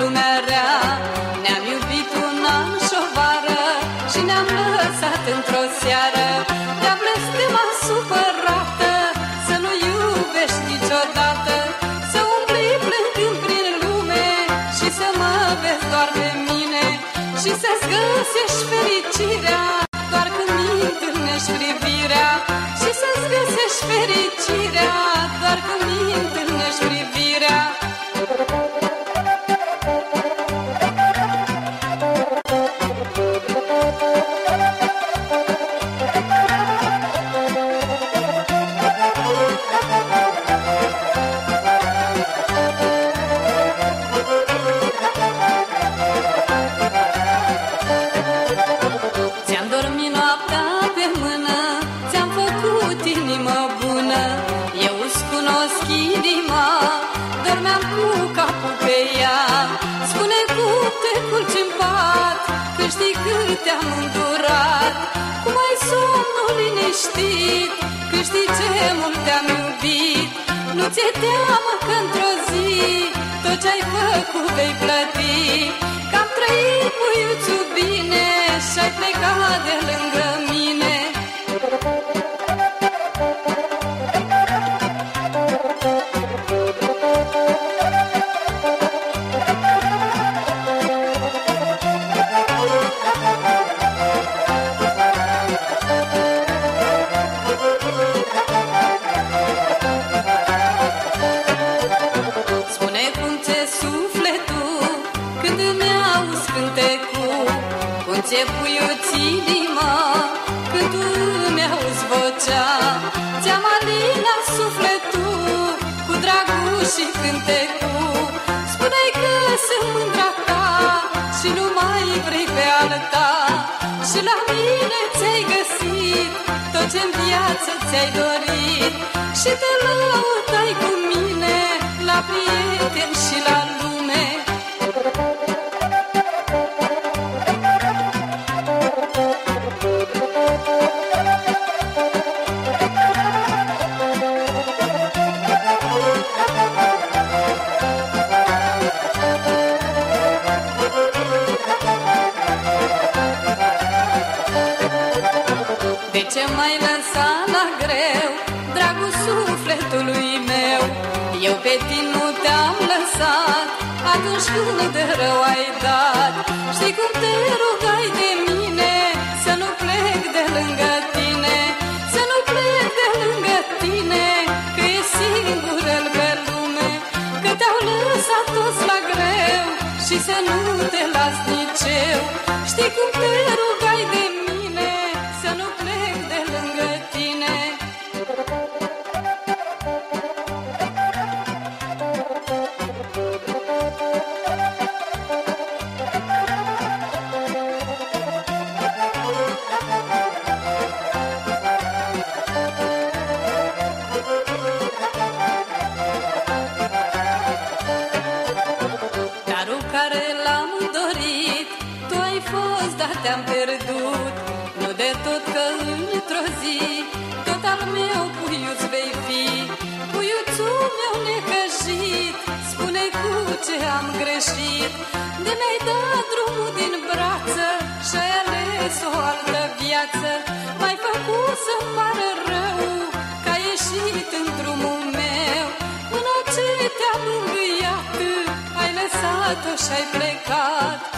lumea rea. Ne-am iubit un an și o vară Și ne-am lăsat într-o seară. Te-a blestema supărată Să nu iubești niciodată. Să umbli plângând prin lume Și să mă vezi doar pe mine. Și să-ți găsești fericirea. Te-am îndurat. Cum ai somnul liniștit Că știi ce mult te-am iubit. Nu ți-e teamă că într-o zi Tot ce-ai făcut vei plăti. Că am trăit cu iuțul bine Și-ai plecat de lângă Cum ți-e puiuți inima Când tu îmi auzi vocea. Ți-am alinat sufletul Cu dragul și cântecul. Spune-i că sunt mândra ta Și nu mai vrei pe alta. Și la mine ți-ai găsit Tot ce-n viață ți-ai dorit. Și te lăutai cu mine La prieteni și la lume De ce m-ai lăsat la greu, dragul sufletului meu? Eu pe tine nu te-am lăsat, atunci când de rău ai dat. Știi cum te rugai de mine, să nu plec de lângă tine, să nu plec de lângă tine, că e singurul pe lume, că te-au lăsat toți la greu și să nu te las nici eu. Știi cum te fost, dar te-am pierdut. Nu de tot că într-o zi Tot al meu puiuț vei fi. Puiuțul meu necăjit spune cu ce am greșit. De mi-ai dat drumul din brață Și-ai ales o altă viață. M-ai făcut să-mi pară rău Că ai ieșit în drumul meu. Până ce te-am îngâiat Ai lăsat-o și-ai plecat